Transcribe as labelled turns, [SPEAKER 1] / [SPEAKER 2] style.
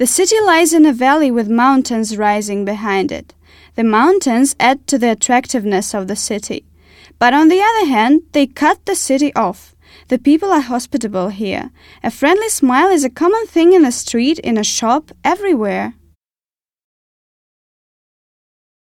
[SPEAKER 1] The city lies in a valley with mountains rising behind it. The mountains add to the attractiveness of the city. But on the other hand, they cut the city off. The people are hospitable here. A friendly smile is a common thing in the street, in a shop, everywhere.